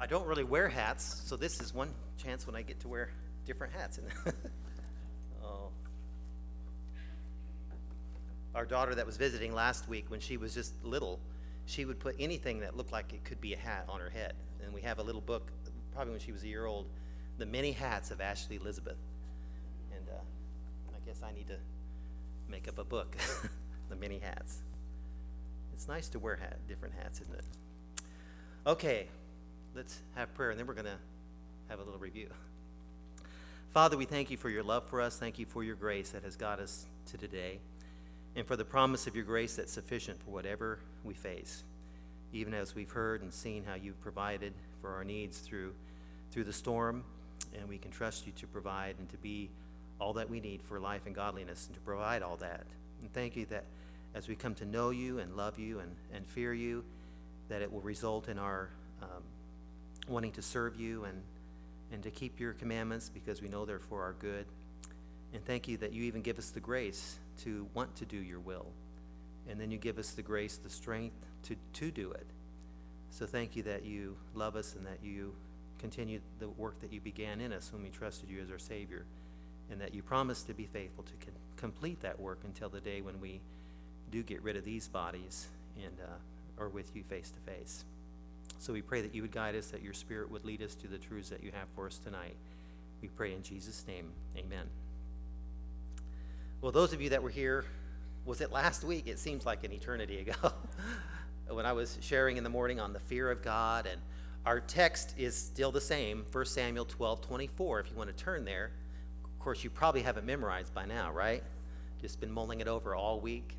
I don't really wear hats, so this is one chance when I get to wear different hats. oh. Our daughter that was visiting last week, when she was just little, she would put anything that looked like it could be a hat on her head. And we have a little book, probably when she was a year old, The Many Hats of Ashley Elizabeth. And uh, I guess I need to make up a book, The Many Hats. It's nice to wear hat, different hats, isn't it? Okay, let's have prayer, and then we're going to have a little review. Father, we thank you for your love for us. Thank you for your grace that has got us to today, and for the promise of your grace that's sufficient for whatever we face. Even as we've heard and seen how you've provided for our needs through, through the storm, and we can trust you to provide and to be all that we need for life and godliness and to provide all that. And thank you that as we come to know you and love you and, and fear you, that it will result in our um, wanting to serve you and, and to keep your commandments because we know they're for our good. And thank you that you even give us the grace to want to do your will. And then you give us the grace, the strength to, to do it. So thank you that you love us and that you continue the work that you began in us when we trusted you as our Savior. And that you promise to be faithful to con- complete that work until the day when we do get rid of these bodies and uh, are with you face to face. So we pray that you would guide us, that your Spirit would lead us to the truths that you have for us tonight. We pray in Jesus' name. Amen. Well, those of you that were here, was it last week? It seems like an eternity ago. when I was sharing in the morning on the fear of God, and our text is still the same 1 Samuel 12 24, if you want to turn there. Of course, you probably have it memorized by now, right? Just been mulling it over all week.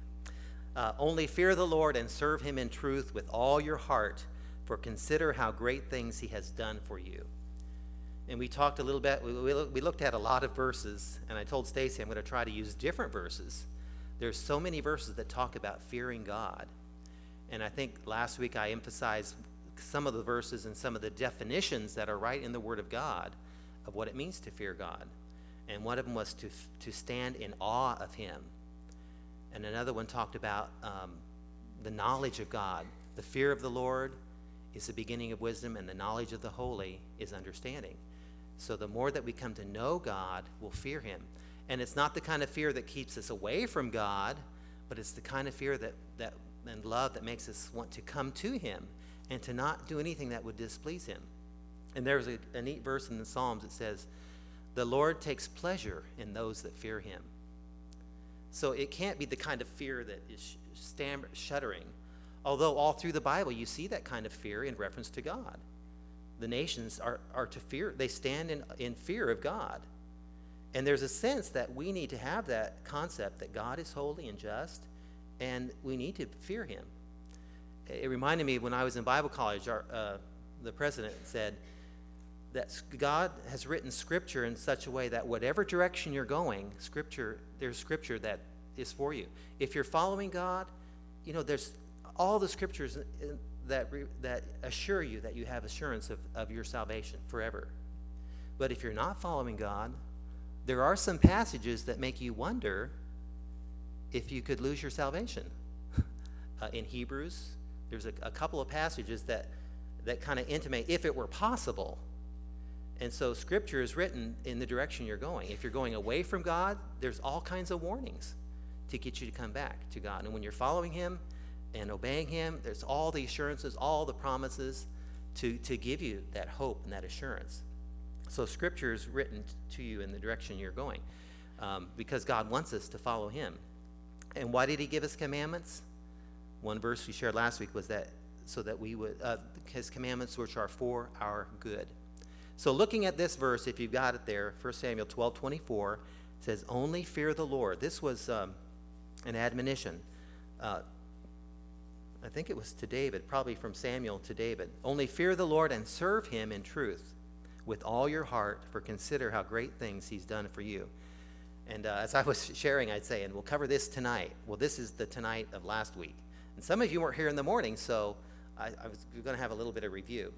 Uh, Only fear the Lord and serve him in truth with all your heart for consider how great things he has done for you. And we talked a little bit, we, we looked at a lot of verses, and I told Stacy I'm going to try to use different verses. There's so many verses that talk about fearing God. And I think last week I emphasized some of the verses and some of the definitions that are right in the Word of God of what it means to fear God. And one of them was to, to stand in awe of Him. And another one talked about um, the knowledge of God, the fear of the Lord, is the beginning of wisdom, and the knowledge of the holy is understanding. So the more that we come to know God, we'll fear him. And it's not the kind of fear that keeps us away from God, but it's the kind of fear that, that and love that makes us want to come to him and to not do anything that would displease him. And there's a, a neat verse in the Psalms that says, The Lord takes pleasure in those that fear him. So it can't be the kind of fear that is stam- shuddering Although all through the Bible you see that kind of fear in reference to God. The nations are, are to fear, they stand in, in fear of God. And there's a sense that we need to have that concept that God is holy and just, and we need to fear him. It reminded me when I was in Bible college, our, uh, the president said that God has written scripture in such a way that whatever direction you're going, scripture, there's scripture that is for you. If you're following God, you know, there's all the scriptures that, that assure you that you have assurance of, of your salvation forever. But if you're not following God, there are some passages that make you wonder if you could lose your salvation. uh, in Hebrews, there's a, a couple of passages that, that kind of intimate if it were possible. And so scripture is written in the direction you're going. If you're going away from God, there's all kinds of warnings to get you to come back to God. And when you're following Him, and obeying Him, there's all the assurances, all the promises to, to give you that hope and that assurance. So, Scripture is written to you in the direction you're going um, because God wants us to follow Him. And why did He give us commandments? One verse we shared last week was that so that we would, uh, His commandments which are for our good. So, looking at this verse, if you've got it there, 1 Samuel 12 24 says, Only fear the Lord. This was um, an admonition. Uh, I think it was to David, probably from Samuel to David. Only fear the Lord and serve him in truth with all your heart, for consider how great things he's done for you. And uh, as I was sharing, I'd say, and we'll cover this tonight. Well, this is the tonight of last week. And some of you weren't here in the morning, so I, I was going to have a little bit of review.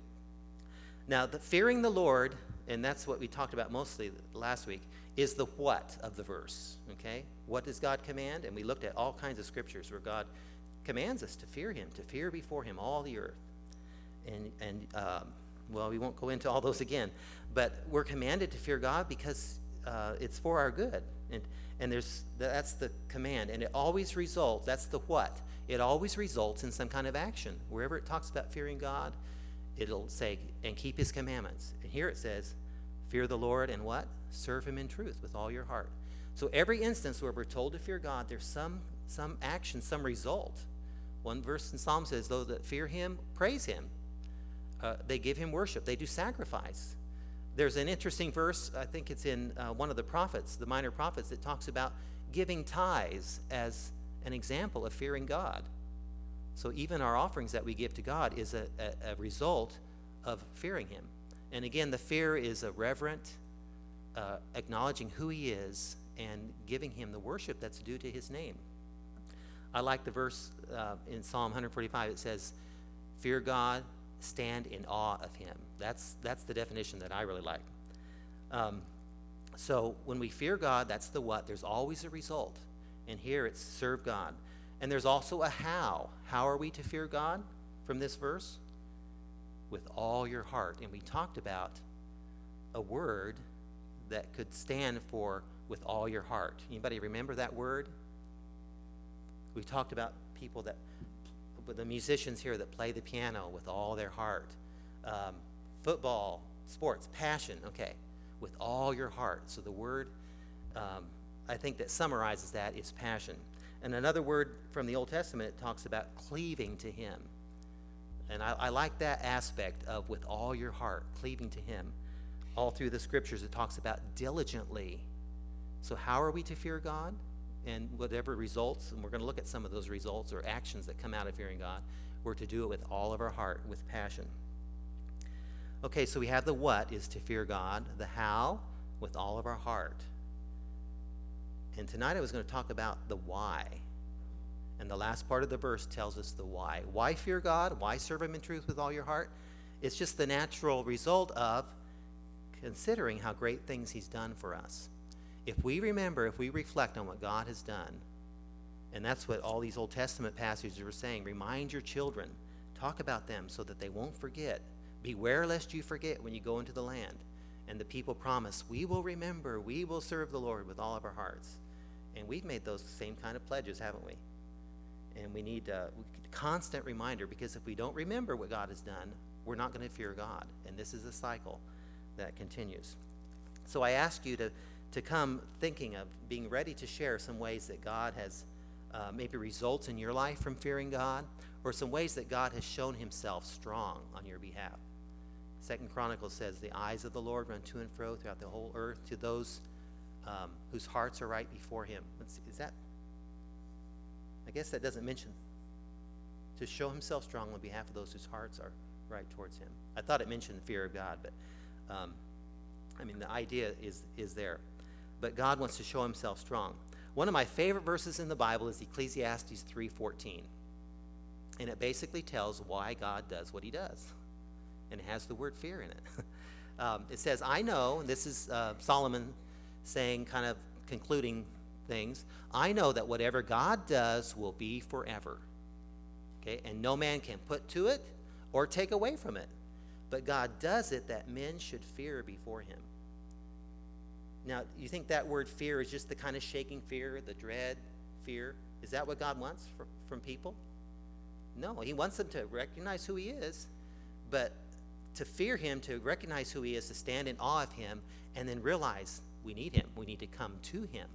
Now, the fearing the Lord, and that's what we talked about mostly last week, is the what of the verse. Okay? What does God command? And we looked at all kinds of scriptures where God commands us to fear him, to fear before him all the earth. And, and um, well, we won't go into all those again, but we're commanded to fear God because uh, it's for our good. And, and there's, that's the command. And it always results, that's the what. It always results in some kind of action. Wherever it talks about fearing God, it'll say, and keep his commandments. And here it says, fear the Lord and what? Serve him in truth with all your heart. So every instance where we're told to fear God, there's some, some action, some result. One verse in Psalm says, those that fear him, praise him. Uh, they give him worship. They do sacrifice. There's an interesting verse, I think it's in uh, one of the prophets, the minor prophets, that talks about giving tithes as an example of fearing God. So even our offerings that we give to God is a, a, a result of fearing him. And again, the fear is a reverent, uh, acknowledging who he is and giving him the worship that's due to his name. I like the verse uh, in Psalm 145. It says, Fear God, stand in awe of him. That's, that's the definition that I really like. Um, so when we fear God, that's the what. There's always a result. And here it's serve God. And there's also a how. How are we to fear God from this verse? With all your heart. And we talked about a word that could stand for with all your heart. Anybody remember that word? We talked about people that, the musicians here that play the piano with all their heart. Um, football, sports, passion, okay, with all your heart. So the word, um, I think that summarizes that is passion. And another word from the Old Testament, it talks about cleaving to Him. And I, I like that aspect of with all your heart, cleaving to Him. All through the scriptures, it talks about diligently. So, how are we to fear God? And whatever results, and we're going to look at some of those results or actions that come out of fearing God, we're to do it with all of our heart, with passion. Okay, so we have the what is to fear God, the how with all of our heart. And tonight I was going to talk about the why. And the last part of the verse tells us the why. Why fear God? Why serve Him in truth with all your heart? It's just the natural result of considering how great things He's done for us if we remember, if we reflect on what God has done, and that's what all these Old Testament passages were saying, remind your children, talk about them so that they won't forget. Beware lest you forget when you go into the land. And the people promise, we will remember, we will serve the Lord with all of our hearts. And we've made those same kind of pledges, haven't we? And we need a constant reminder because if we don't remember what God has done, we're not going to fear God. And this is a cycle that continues. So I ask you to to come thinking of being ready to share some ways that God has uh, maybe results in your life from fearing God, or some ways that God has shown himself strong on your behalf. Second Chronicles says, The eyes of the Lord run to and fro throughout the whole earth to those um, whose hearts are right before him. Let's is that? I guess that doesn't mention to show himself strong on behalf of those whose hearts are right towards him. I thought it mentioned fear of God, but um, I mean, the idea is, is there but God wants to show himself strong. One of my favorite verses in the Bible is Ecclesiastes 3:14. And it basically tells why God does what he does. And it has the word fear in it. um, it says, I know, and this is uh, Solomon saying, kind of concluding things, I know that whatever God does will be forever. Okay, and no man can put to it or take away from it. But God does it that men should fear before him. Now, you think that word fear is just the kind of shaking fear, the dread fear? Is that what God wants for, from people? No, He wants them to recognize who He is, but to fear Him, to recognize who He is, to stand in awe of Him, and then realize we need Him. We need to come to Him.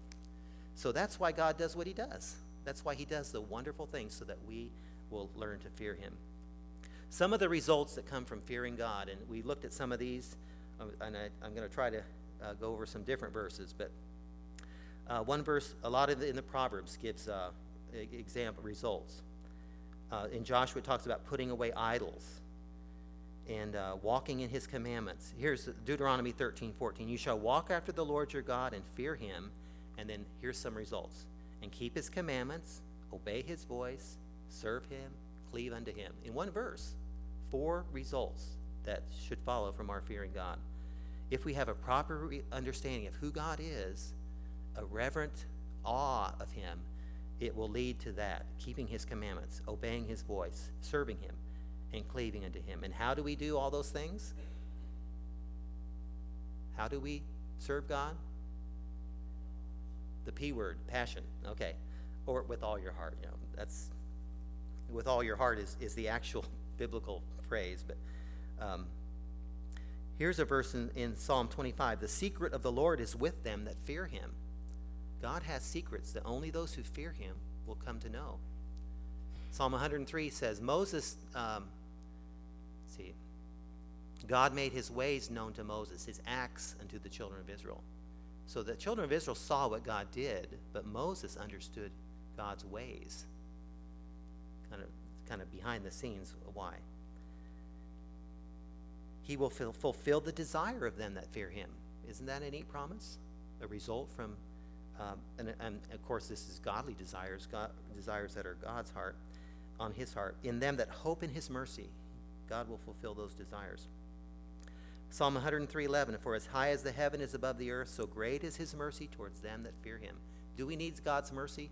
So that's why God does what He does. That's why He does the wonderful things so that we will learn to fear Him. Some of the results that come from fearing God, and we looked at some of these, uh, and I, I'm going to try to uh, go over some different verses, but uh, one verse, a lot of the, in the Proverbs gives uh, example results. Uh, in Joshua, talks about putting away idols and uh, walking in his commandments. Here's Deuteronomy 13, 14. You shall walk after the Lord your God and fear him. And then here's some results. And keep his commandments, obey his voice, serve him, cleave unto him. In one verse, four results that should follow from our fearing God if we have a proper understanding of who God is, a reverent awe of Him, it will lead to that keeping His commandments, obeying His voice, serving Him. and cleaving unto him. And how do we do all those things? How do we serve God? The P word, passion. Okay. Or with all your heart. You know, that's with all your heart is, is the actual biblical phrase. But um, here's a verse in, in Psalm 25 The secret of the Lord is with them that fear him. God has secrets that only those who fear him will come to know. Psalm 103 says, Moses, um, see, God made his ways known to Moses, his acts unto the children of Israel. So the children of Israel saw what God did, but Moses understood God's ways. Kind of, kind of behind the scenes, why? He will fulfill the desire of them that fear him. Isn't that a neat promise? A result from, um, and, and, of course, this is godly desires, God, desires that are God's heart, on his heart. In them that hope in his mercy, God will fulfill those desires. Psalm 103:11 For as high as the heaven is above the earth so great is his mercy towards them that fear him. Do we need God's mercy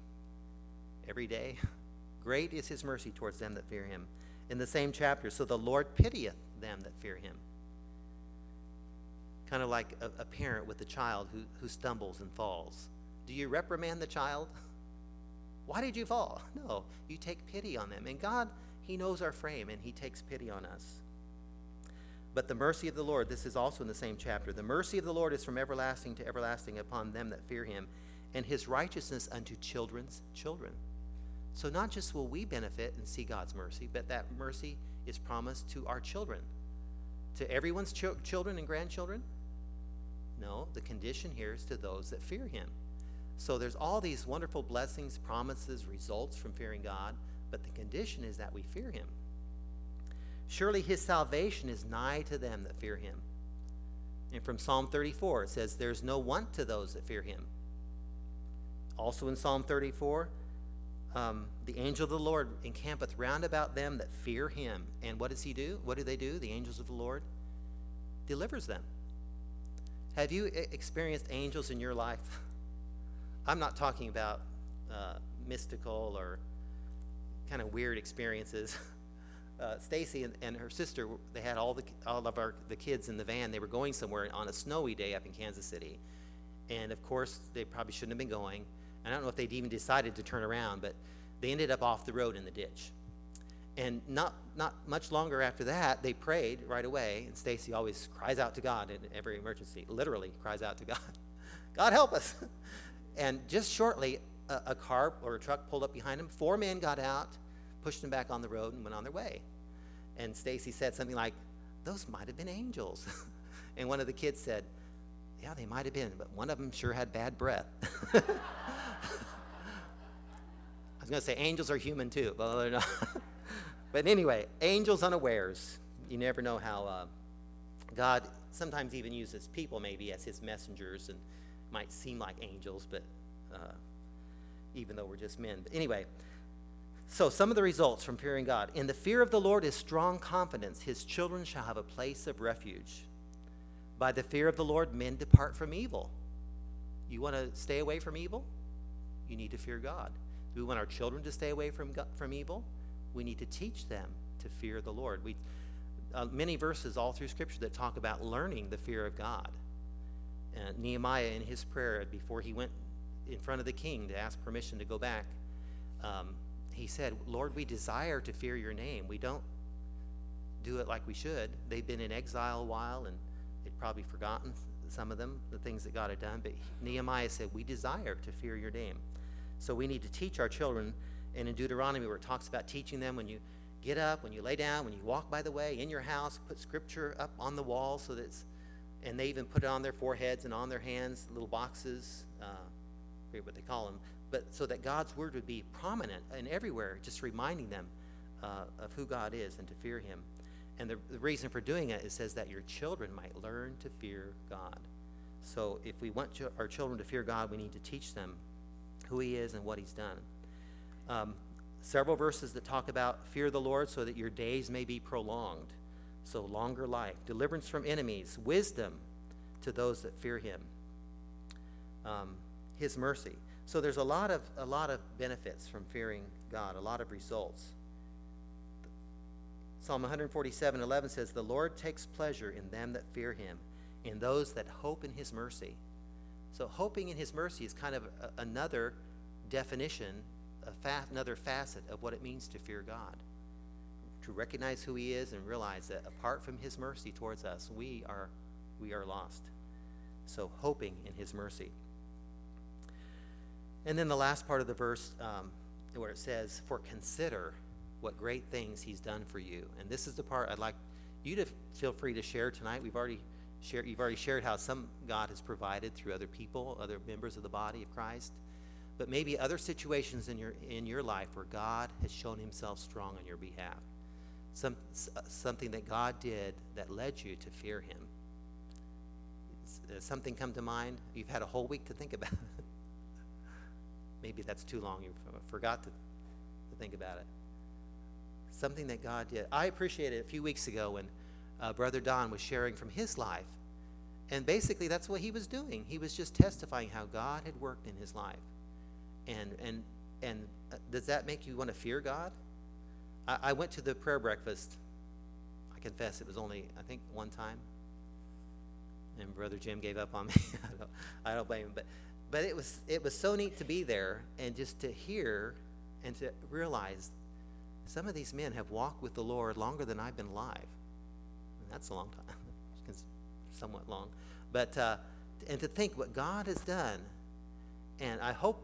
every day? great is his mercy towards them that fear him. In the same chapter, so the Lord pitieth them that fear him. Kind of like a, a parent with a child who, who stumbles and falls. Do you reprimand the child? Why did you fall? No, you take pity on them. And God, He knows our frame and He takes pity on us. But the mercy of the Lord, this is also in the same chapter. The mercy of the Lord is from everlasting to everlasting upon them that fear him, and his righteousness unto children's children. So not just will we benefit and see God's mercy, but that mercy is promised to our children. To everyone's ch- children and grandchildren? No, the condition here is to those that fear him. So there's all these wonderful blessings, promises, results from fearing God, but the condition is that we fear him. Surely his salvation is nigh to them that fear him. And from Psalm 34, it says, There's no want to those that fear him. Also in Psalm 34, um, the angel of the Lord encampeth round about them that fear him. And what does he do? What do they do? The angels of the Lord delivers them. Have you experienced angels in your life? I'm not talking about uh, mystical or kind of weird experiences. uh, Stacy and, and, her sister, they had all the all of our the kids in the van. They were going somewhere on a snowy day up in Kansas City, and of course they probably shouldn't have been going. I don't know if they'd even decided to turn around, but they ended up off the road in the ditch. And not not much longer after that, they prayed right away. And Stacy always cries out to God in every emergency. Literally cries out to God, God help us. and just shortly, a, a car or a truck pulled up behind them. Four men got out pushed them back on the road and went on their way. And Stacy said something like, Those might have been angels. and one of the kids said, Yeah, they might have been, but one of them sure had bad breath. I was going to say angels are human too, but they're not. but anyway, angels unawares. You never know how uh, God sometimes even uses people maybe as his messengers and might seem like angels, but uh, even though we're just men. But anyway, so, some of the results from fearing God. In the fear of the Lord is strong confidence. His children shall have a place of refuge. By the fear of the Lord, men depart from evil. You want to stay away from evil? You need to fear God. Do we want our children to stay away from, from evil? We need to teach them to fear the Lord. We, uh, many verses all through Scripture that talk about learning the fear of God. Uh, Nehemiah, in his prayer before he went in front of the king to ask permission to go back, um, he said, Lord, we desire to fear your name. We don't do it like we should. They've been in exile a while and probably forgotten some of them, the things that God had done. But Nehemiah said, We desire to fear your name. So we need to teach our children. And in Deuteronomy, where it talks about teaching them when you get up, when you lay down, when you walk by the way, in your house, put scripture up on the wall so that's, and they even put it on their foreheads and on their hands, little boxes, uh, I forget what they call them, but so that God's word would be prominent and everywhere, just reminding them uh, of who God is and to fear Him. And the, the reason for doing it, it says that your children might learn to fear God. So if we want our children to fear God, we need to teach them who He is and what He's done. Um, several verses that talk about fear the Lord so that your days may be prolonged. So longer life, deliverance from enemies, wisdom to those that fear Him, um, His mercy. So there's a lot of a lot of benefits from fearing God, a lot of results. Psalm 147 11 says, The Lord takes pleasure in them that fear him, in those that hope in his mercy. So, hoping in his mercy is kind of a, another definition, fa- another facet of what it means to fear God. To recognize who he is and realize that apart from his mercy towards us, we are, we are lost. So, hoping in his mercy. And then the last part of the verse um, where it says, For consider what great things he's done for you. And this is the part I'd like you to feel free to share tonight. We've already shared, you've already shared how some God has provided through other people, other members of the body of Christ. But maybe other situations in your, in your life where God has shown himself strong on your behalf. Some, uh, something that God did that led you to fear him. Does uh, something come to mind? You've had a whole week to think about it. Maybe that's too long. You forgot to, to think about it. Something that God did. I appreciated it a few weeks ago when uh, Brother Don was sharing from his life. And basically, that's what he was doing. He was just testifying how God had worked in his life. And, and, and uh, does that make you want to fear God? I, I went to the prayer breakfast. I confess it was only, I think, one time. And Brother Jim gave up on me. I, don't, I don't blame him. But but it was it was so neat to be there and just to hear and to realize some of these men have walked with the Lord longer than I've been alive. And that's a long time, it's somewhat long. But uh, and to think what God has done, and I hope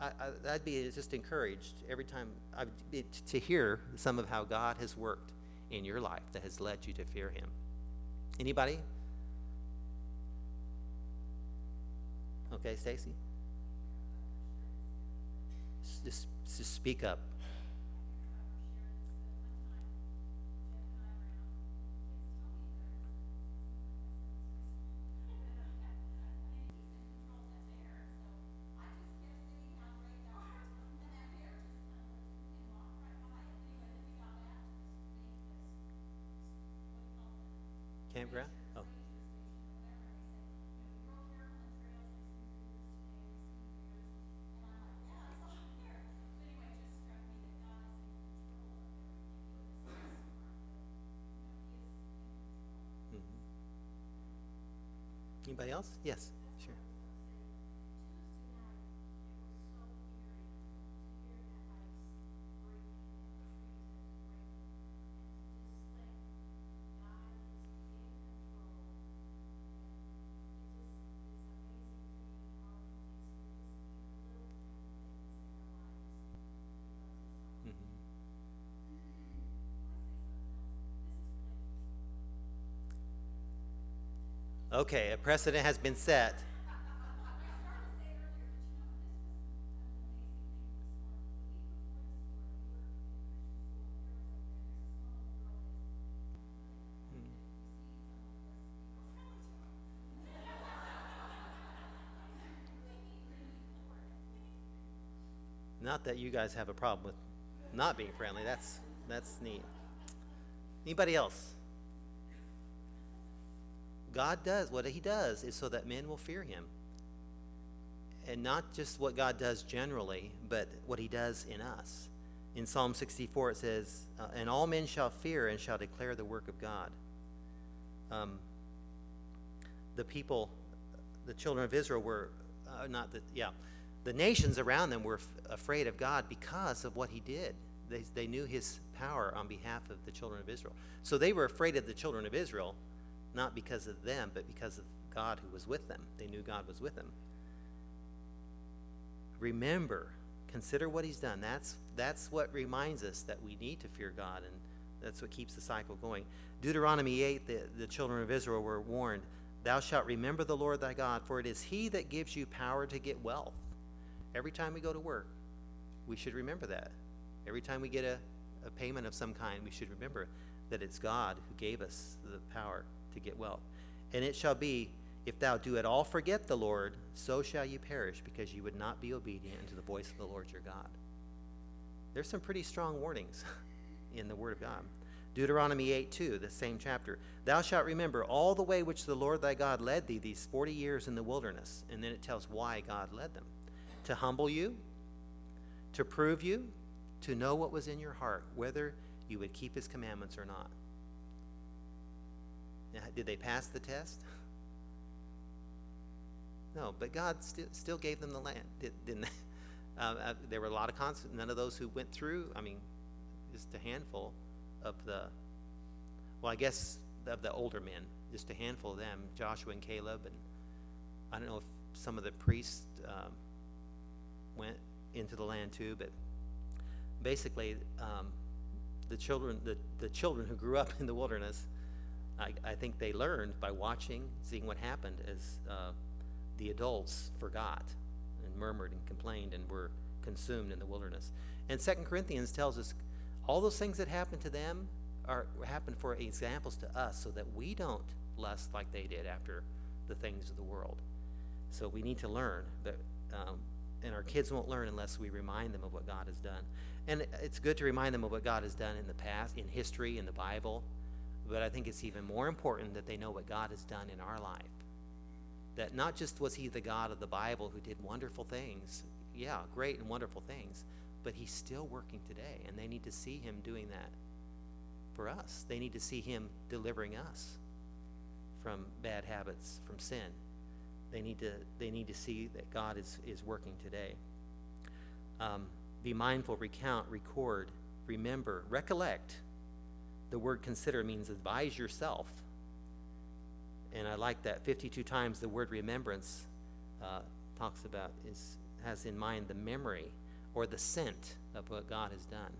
I, would be just encouraged every time I, to hear some of how God has worked in your life that has led you to fear Him. Anybody? Okay, Stacy? Just, just speak up. Anybody else? Yes, sure. Okay, a precedent has been set. Not that you guys have a problem with not being friendly. That's that's neat. Anybody else? God does, what He does is so that men will fear Him. And not just what God does generally, but what He does in us. In Psalm 64, it says, uh, And all men shall fear and shall declare the work of God. Um, the people, the children of Israel were, uh, not the, yeah, the nations around them were f- afraid of God because of what He did. They, they knew His power on behalf of the children of Israel. So they were afraid of the children of Israel not because of them, but because of God who was with them. They knew God was with them. Remember, consider what he's done. That's, that's what reminds us that we need to fear God, and that's what keeps the cycle going. Deuteronomy 8, the, the children of Israel were warned Thou shalt remember the Lord thy God, for it is he that gives you power to get wealth. Every time we go to work, we should remember that. Every time we get a, a payment of some kind, we should remember that it's God who gave us the power to get wealth. And it shall be, if thou do at all forget the Lord, so shall you perish, because you would not be obedient unto the voice of the Lord your God. There's some pretty strong warnings in the Word of God. Deuteronomy 8 2, the same chapter. Thou shalt remember all the way which the Lord thy God led thee these 40 years in the wilderness. And then it tells why God led them to humble you, to prove you, to know what was in your heart, whether you would keep his commandments or not. Now, did they pass the test? No, but God sti- still gave them the land, did, didn't they? Uh, uh, there were a lot of cons. None of those who went through. I mean, just a handful of the. Well, I guess of the older men, just a handful of them, Joshua and Caleb, and I don't know if some of the priests um, went into the land too, but basically, um, the children, the, the children who grew up in the wilderness, I, I think they learned by watching, seeing what happened as uh, the adults forgot and murmured and complained and were consumed in the wilderness. And Second Corinthians tells us all those things that happened to them are happen for examples to us so that we don't lust like they did after the things of the world. So we need to learn that, um, and our kids won't learn unless we remind them of what God has done. And it's good to remind them of what God has done in the past, in history, in the Bible. But I think it's even more important that they know what God has done in our life. That not just was He the God of the Bible who did wonderful things, yeah, great and wonderful things, but He's still working today, and they need to see Him doing that for us. They need to see Him delivering us from bad habits, from sin. They need to, they need to see that God is, is working today. Um, be mindful, recount, record, remember, recollect. The word consider means advise yourself. And I like that 52 times the word remembrance uh, talks about is has in mind the memory or the scent of what God has done.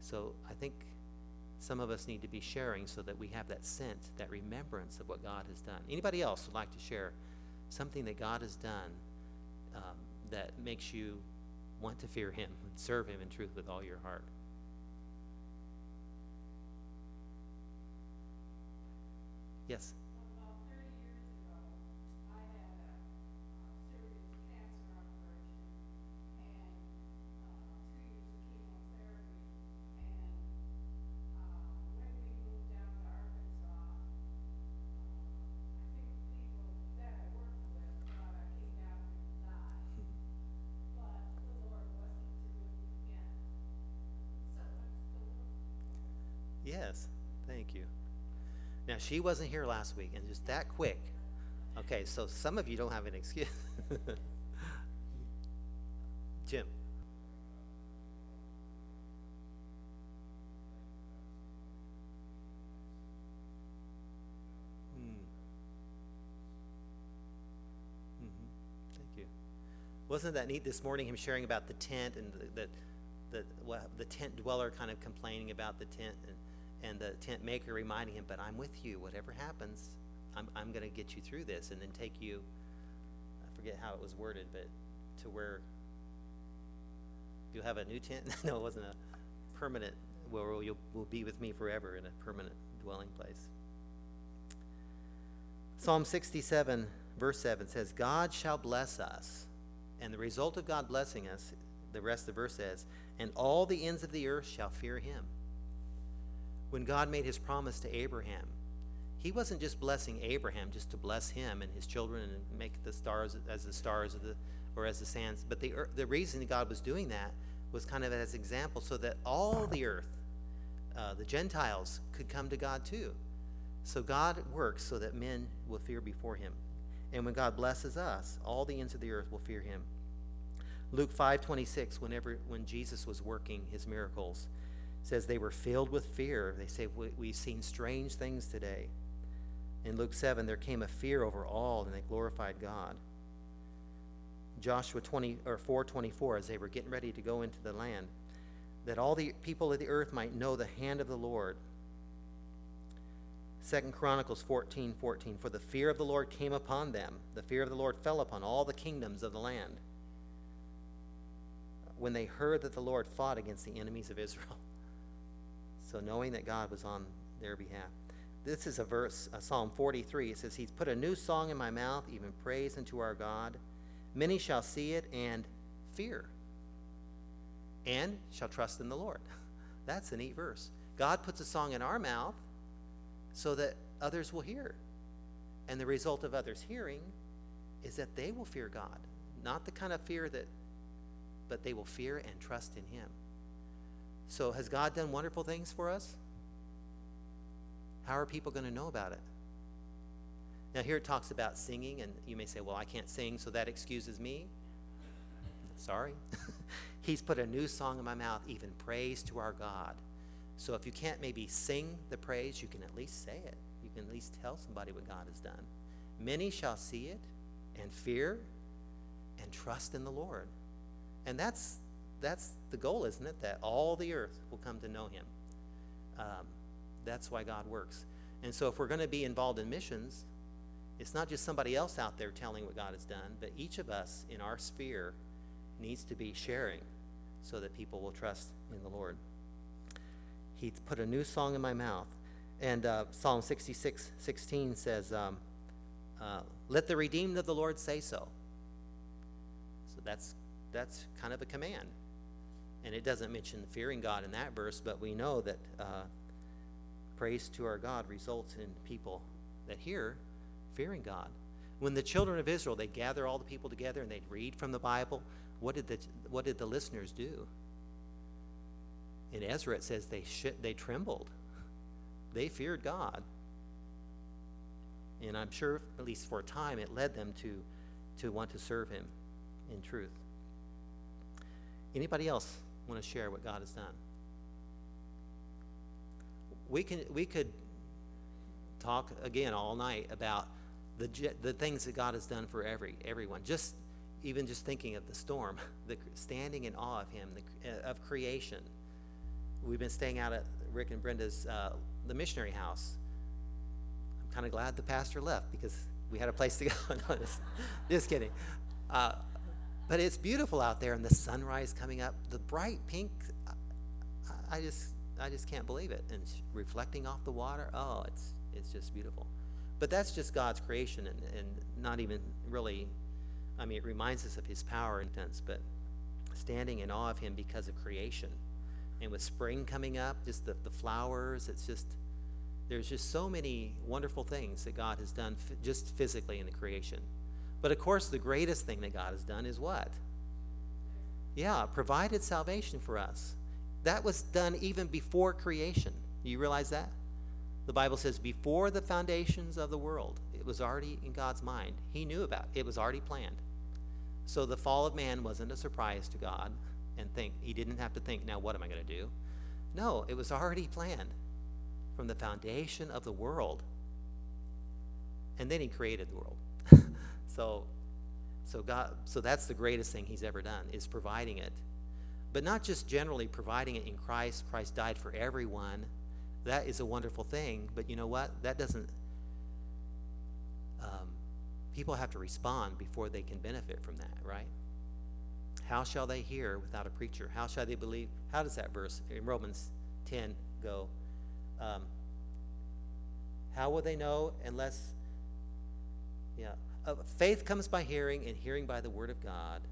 So I think some of us need to be sharing so that we have that scent, that remembrance of what God has done. Anybody else would like to share something that God has done um, that makes you want to fear Him and serve Him in truth with all your heart? Yes. She wasn't here last week, and just that quick. Okay, so some of you don't have an excuse. Jim. Hmm. Mhm. Thank you. Wasn't that neat this morning? Him sharing about the tent and the the, the, well, the tent dweller kind of complaining about the tent and and the tent maker reminding him, "But I'm with you. Whatever happens, I'm I'm going to get you through this, and then take you." I forget how it was worded, but to where you'll have a new tent. no, it wasn't a permanent. Where you'll will be with me forever in a permanent dwelling place. Psalm 67, verse 7 says, God shall bless us. And the result of God blessing us, the rest of the verse says, and all the ends of the earth shall fear him. When God made his promise to Abraham, he wasn't just blessing Abraham just to bless him and his children and make the stars as the stars of the or as the sands, but the the reason God was doing that was kind of as example so that all the earth, uh, the Gentiles, could come to God too. So God works so that men will fear before him. And when God blesses us, all the ends of the earth will fear him. Luke 5:26 whenever when Jesus was working his miracles says they were filled with fear. They say we, we've seen strange things today. In Luke 7 there came a fear over all and they glorified God. Joshua 20 or 4:24 as they were getting ready to go into the land that all the people of the earth might know the hand of the Lord. Second Chronicles 14, 14. For the fear of the Lord came upon them. The fear of the Lord fell upon all the kingdoms of the land. When they heard that the Lord fought against the enemies of Israel. So knowing that God was on their behalf. This is a verse, a Psalm 43. It says, He's put a new song in my mouth, even praise unto our God. Many shall see it and fear, and shall trust in the Lord. That's a neat verse. God puts a song in our mouth so that others will hear. And the result of others hearing is that they will fear God. Not the kind of fear that, but they will fear and trust in Him. So, has God done wonderful things for us? How are people going to know about it? Now, here it talks about singing, and you may say, Well, I can't sing, so that excuses me. Sorry. He's put a new song in my mouth, even praise to our God. So, if you can't maybe sing the praise, you can at least say it. You can at least tell somebody what God has done. Many shall see it and fear and trust in the Lord. And that's that's the goal, isn't it? That all the earth will come to know Him. Um, that's why God works. And so, if we're going to be involved in missions, it's not just somebody else out there telling what God has done, but each of us in our sphere needs to be sharing so that people will trust in the Lord. He put a new song in my mouth. And uh, Psalm 66 16 says, um, uh, Let the redeemed of the Lord say so. So that's, that's kind of a command. And it doesn't mention fearing God in that verse, but we know that uh, praise to our God results in people that hear fearing God. When the children of Israel, they gather all the people together and they'd read from the Bible, what did the, what did the listeners do? In Ezra, it says they, sh- they trembled. They feared God. And I'm sure, at least for a time, it led them to, to want to serve Him in truth. Anybody else want to share what God has done? We, can, we could talk again all night about the, the things that God has done for every everyone. Just even just thinking of the storm, the standing in awe of Him, the, uh, of creation. We've been staying out at Rick and Brenda's uh, the missionary house. I'm kind of glad the pastor left because we had a place to go. no, just, just kidding. Uh, but it's beautiful out there, and the sunrise coming up, the bright pink. I, just, I just can't believe it. And reflecting off the water, oh, it's, it's just beautiful. But that's just God's creation, and, and not even really. I mean, it reminds us of His power and sense, but standing in awe of Him because of creation, and with spring coming up, just the, the flowers. It's just there's just so many wonderful things that God has done f- just physically in the creation. But of course, the greatest thing that God has done is what? Yeah, provided salvation for us. That was done even before creation. You realize that? The Bible says, before the foundations of the world, it was already in God's mind. He knew about it, it was already planned. So the fall of man wasn't a surprise to God and think he didn't have to think, now what am I going to do? No, it was already planned from the foundation of the world. And then he created the world. So, so God, so that's the greatest thing He's ever done is providing it, but not just generally providing it in Christ. Christ died for everyone. That is a wonderful thing. But you know what? That doesn't. Um, people have to respond before they can benefit from that, right? How shall they hear without a preacher? How shall they believe? How does that verse in Romans 10 go? Um, how will they know unless, yeah, faith comes by hearing, and hearing by the word of God.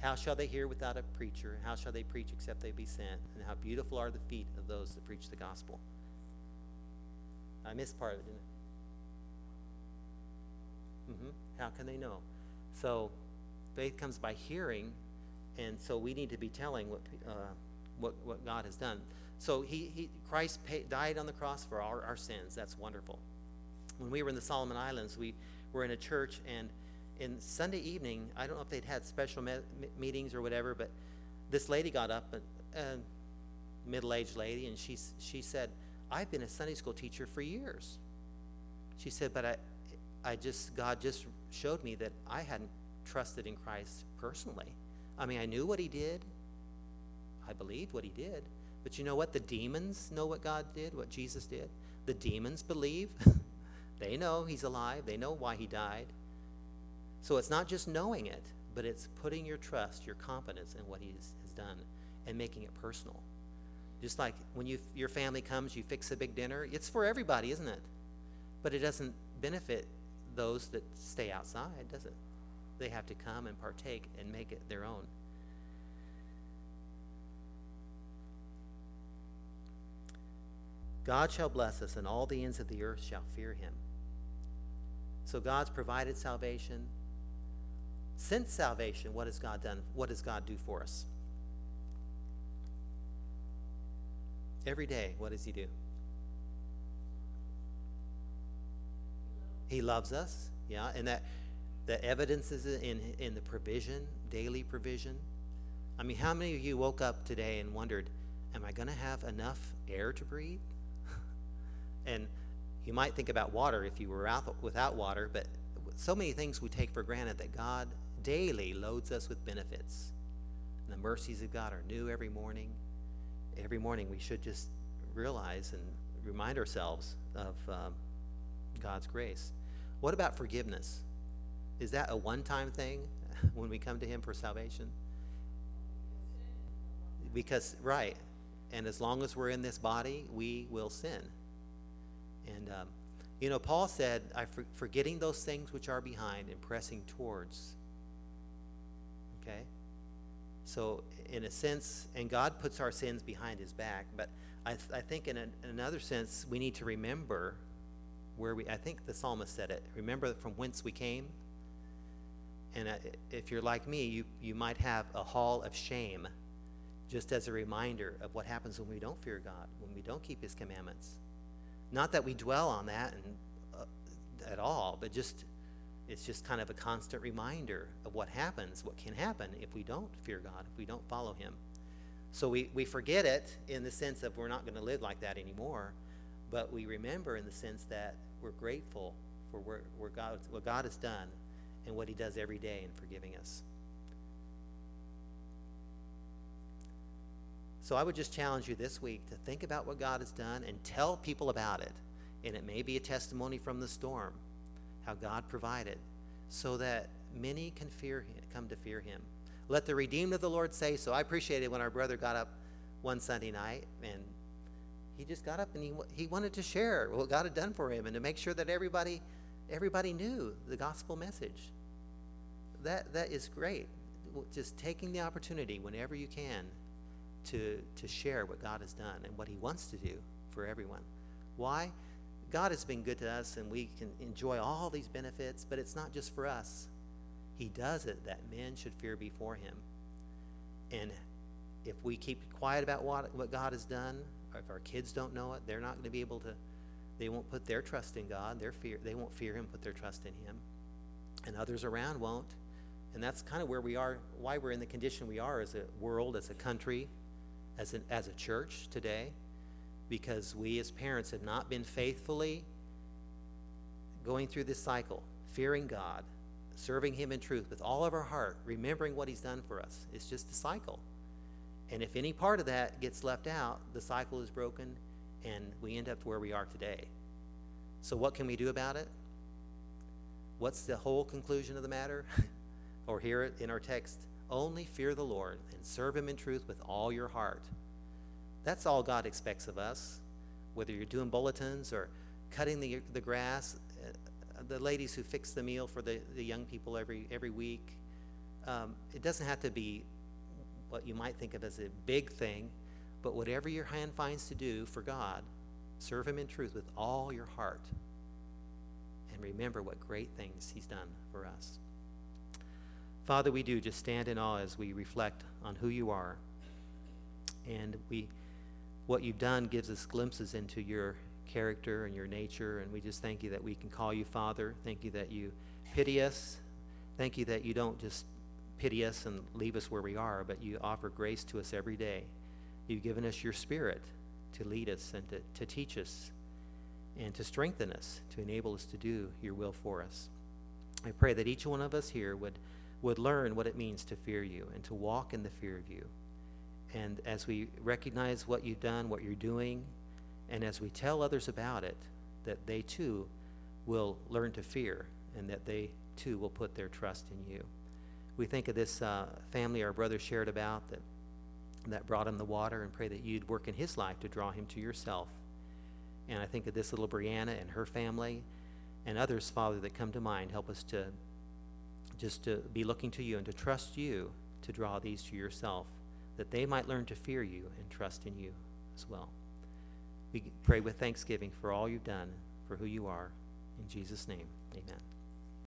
How shall they hear without a preacher? How shall they preach except they be sent? And how beautiful are the feet of those that preach the gospel. I missed part of it, didn't I? Mm-hmm. How can they know? So, faith comes by hearing, and so we need to be telling what uh, what what God has done. So he, he Christ paid, died on the cross for our, our sins. That's wonderful when we were in the Solomon Islands, we were in a church, and in Sunday evening, I don't know if they'd had special me- meetings or whatever, but this lady got up, a, a middle-aged lady, and she she said, "I've been a Sunday school teacher for years." She said, "But I, I just God just showed me that I hadn't trusted in Christ personally. I mean, I knew what He did, I believed what He did, but you know what? The demons know what God did, what Jesus did. The demons believe." They know he's alive, they know why he died. So it's not just knowing it, but it's putting your trust, your confidence in what he has done and making it personal. Just like when you, your family comes, you fix a big dinner, it's for everybody, isn't it? But it doesn't benefit those that stay outside, does it? They have to come and partake and make it their own. God shall bless us, and all the ends of the earth shall fear him. So God's provided salvation. Since salvation, what has God done? What does God do for us? Every day, what does he do? He loves us, yeah, and that the evidence is in in the provision, daily provision. I mean, how many of you woke up today and wondered, am I going to have enough air to breathe? and you might think about water if you were out without water, but so many things we take for granted that God daily loads us with benefits. And the mercies of God are new every morning. Every morning we should just realize and remind ourselves of um, God's grace. What about forgiveness? Is that a one time thing when we come to Him for salvation? Because, right. And as long as we're in this body, we will sin. And, um, you know, Paul said, I for, forgetting those things which are behind and pressing towards. Okay? So, in a sense, and God puts our sins behind his back, but I, th- I think in, a, in another sense, we need to remember where we, I think the psalmist said it, remember from whence we came. And uh, if you're like me, you, you might have a hall of shame just as a reminder of what happens when we don't fear God, when we don't keep his commandments. Not that we dwell on that and, uh, at all, but just it's just kind of a constant reminder of what happens, what can happen if we don't fear God, if we don't follow him. So we, we forget it in the sense of we're not going to live like that anymore, but we remember in the sense that we're grateful for where, where God, what God has done and what he does every day in forgiving us. So I would just challenge you this week to think about what God has done and tell people about it. And it may be a testimony from the storm, how God provided, so that many can fear him, come to fear him. Let the redeemed of the Lord say so. I appreciated when our brother got up one Sunday night and he just got up and he, he wanted to share what God had done for him and to make sure that everybody everybody knew the gospel message. That that is great. Just taking the opportunity whenever you can to, to share what God has done and what He wants to do for everyone. Why? God has been good to us and we can enjoy all these benefits, but it's not just for us. He does it that men should fear before Him. And if we keep quiet about what, what God has done, if our kids don't know it, they're not going to be able to, they won't put their trust in God. Their fear, they won't fear Him, put their trust in Him. And others around won't. And that's kind of where we are, why we're in the condition we are as a world, as a country, as, an, as a church today because we as parents have not been faithfully going through this cycle, fearing God, serving Him in truth with all of our heart, remembering what He's done for us. It's just a cycle. And if any part of that gets left out, the cycle is broken and we end up where we are today. So, what can we do about it? What's the whole conclusion of the matter? or hear it in our text only fear the Lord and serve Him in truth with all your heart. That's all God expects of us. Whether you're doing bulletins or cutting the, the grass, uh, the ladies who fix the meal for the, the young people every, every week, um, it doesn't have to be what you might think of as a big thing, but whatever your hand finds to do for God, serve Him in truth with all your heart. And remember what great things He's done for us. Father, we do just stand in awe as we reflect on who you are. And we what you've done gives us glimpses into your character and your nature, and we just thank you that we can call you Father. Thank you that you pity us. Thank you that you don't just pity us and leave us where we are, but you offer grace to us every day. You've given us your spirit to lead us and to, to teach us and to strengthen us, to enable us to do your will for us. I pray that each one of us here would would learn what it means to fear you and to walk in the fear of you. And as we recognize what you've done, what you're doing, and as we tell others about it, that they too will learn to fear and that they too will put their trust in you. We think of this uh, family our brother shared about that, that brought him the water and pray that you'd work in his life to draw him to yourself. And I think of this little Brianna and her family and others, Father, that come to mind. Help us to just to be looking to you and to trust you to draw these to yourself, that they might learn to fear you and trust in you as well. We pray with thanksgiving for all you've done, for who you are. In Jesus' name, amen.